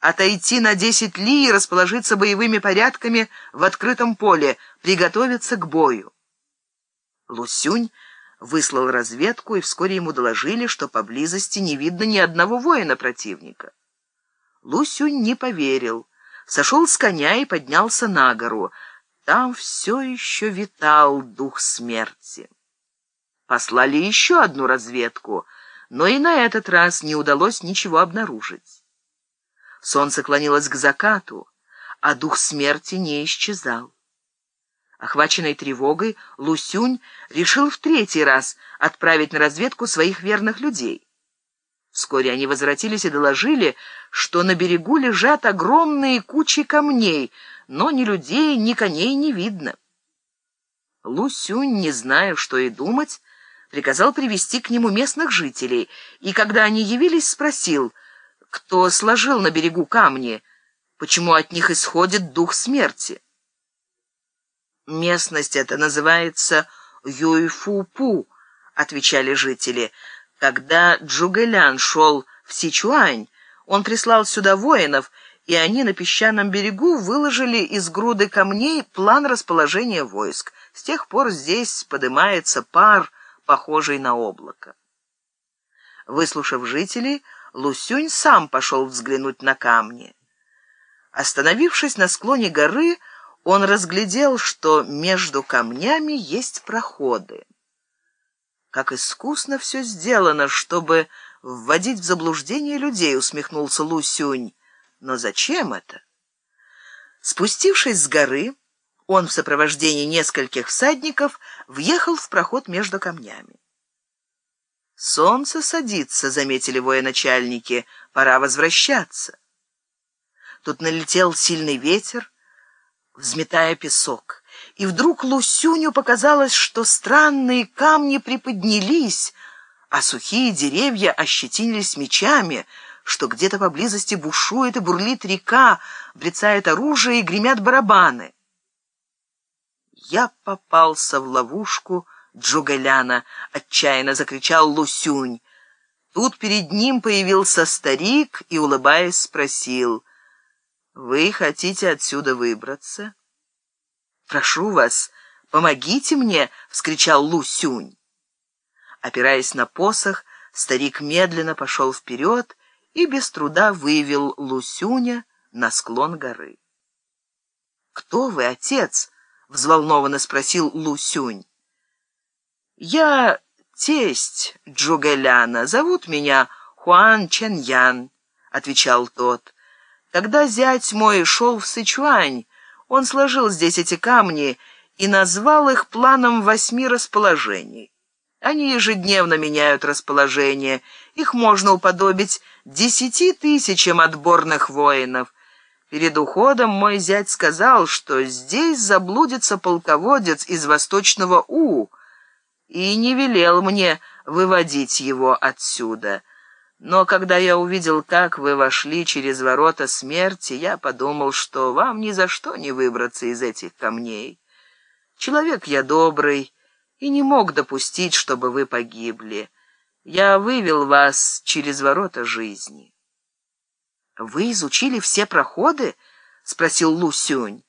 отойти на десять ли и расположиться боевыми порядками в открытом поле, приготовиться к бою. Лусюнь выслал разведку, и вскоре ему доложили, что поблизости не видно ни одного воина противника. Лусюнь не поверил, сошел с коня и поднялся на гору. Там все еще витал дух смерти. Послали еще одну разведку, но и на этот раз не удалось ничего обнаружить. Солнце клонилось к закату, а дух смерти не исчезал. Охваченный тревогой, Лусюнь решил в третий раз отправить на разведку своих верных людей. Вскоре они возвратились и доложили, что на берегу лежат огромные кучи камней, но ни людей, ни коней не видно. Лусюнь, не зная, что и думать, приказал привести к нему местных жителей, и когда они явились, спросил, кто сложил на берегу камни, почему от них исходит дух смерти. «Местность эта называется Юйфу-Пу», — отвечали жители. «Когда Джугэлян шел в Сичуань, он прислал сюда воинов, и они на песчаном берегу выложили из груды камней план расположения войск. С тех пор здесь поднимается пар, похожий на облако». Выслушав жителей, Лусюнь сам пошел взглянуть на камни. Остановившись на склоне горы, он разглядел, что между камнями есть проходы. Как искусно все сделано, чтобы вводить в заблуждение людей, усмехнулся Лусюнь. Но зачем это? Спустившись с горы, он в сопровождении нескольких всадников въехал в проход между камнями. «Солнце садится», — заметили военачальники, — «пора возвращаться». Тут налетел сильный ветер, взметая песок. И вдруг Лусюню показалось, что странные камни приподнялись, а сухие деревья ощетинились мечами, что где-то поблизости бушует и бурлит река, брецает оружие и гремят барабаны. Я попался в ловушку Джугаляна, отчаянно закричал Лусюнь. Тут перед ним появился старик и, улыбаясь, спросил — вы хотите отсюда выбраться? Прошу вас, помогите мне, вскричал Лу Сюнь. Опираясь на посох, старик медленно пошел вперед и без труда вывел Лусюня на склон горы. «Кто вы, отец?» — взволнованно спросил Лусюнь. «Я тесть Джугэляна, зовут меня Хуан Чэньян», — отвечал тот. Когда зять мой шел в Сычуань, он сложил здесь эти камни и назвал их планом восьми расположений. Они ежедневно меняют расположение, их можно уподобить десяти тысячам отборных воинов. Перед уходом мой зять сказал, что здесь заблудится полководец из восточного У, и не велел мне выводить его отсюда». Но когда я увидел, как вы вошли через ворота смерти, я подумал, что вам ни за что не выбраться из этих камней. Человек я добрый и не мог допустить, чтобы вы погибли. Я вывел вас через ворота жизни. «Вы изучили все проходы?» — спросил Лу Сюнь.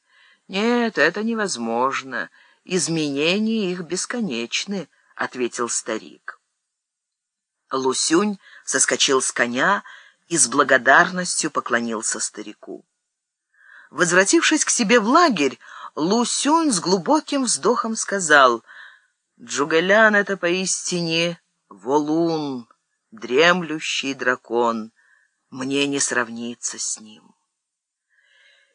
«Нет, это невозможно. Изменения их бесконечны», — ответил старик. Лусюнь соскочил с коня и с благодарностью поклонился старику. Возвратившись к себе в лагерь, Лусюнь с глубоким вздохом сказал, «Джугалян — это поистине волун, дремлющий дракон, мне не сравниться с ним».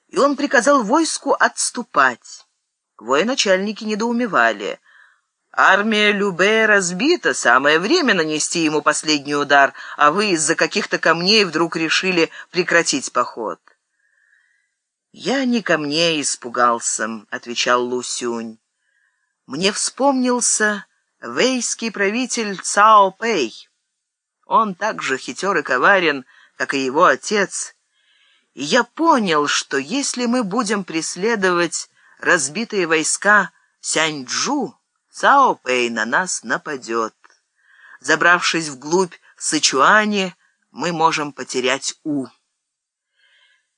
И он приказал войску отступать. Военачальники недоумевали — Армия Любе разбита, самое время нанести ему последний удар, а вы из-за каких-то камней вдруг решили прекратить поход. «Я не камней испугался», — отвечал Лусюнь. «Мне вспомнился вейский правитель Цао Пэй. Он так же хитер и коварен, как и его отец. И я понял, что если мы будем преследовать разбитые войска Сяньчжу, Цао Пэй на нас нападет. Забравшись вглубь Сычуани, мы можем потерять У.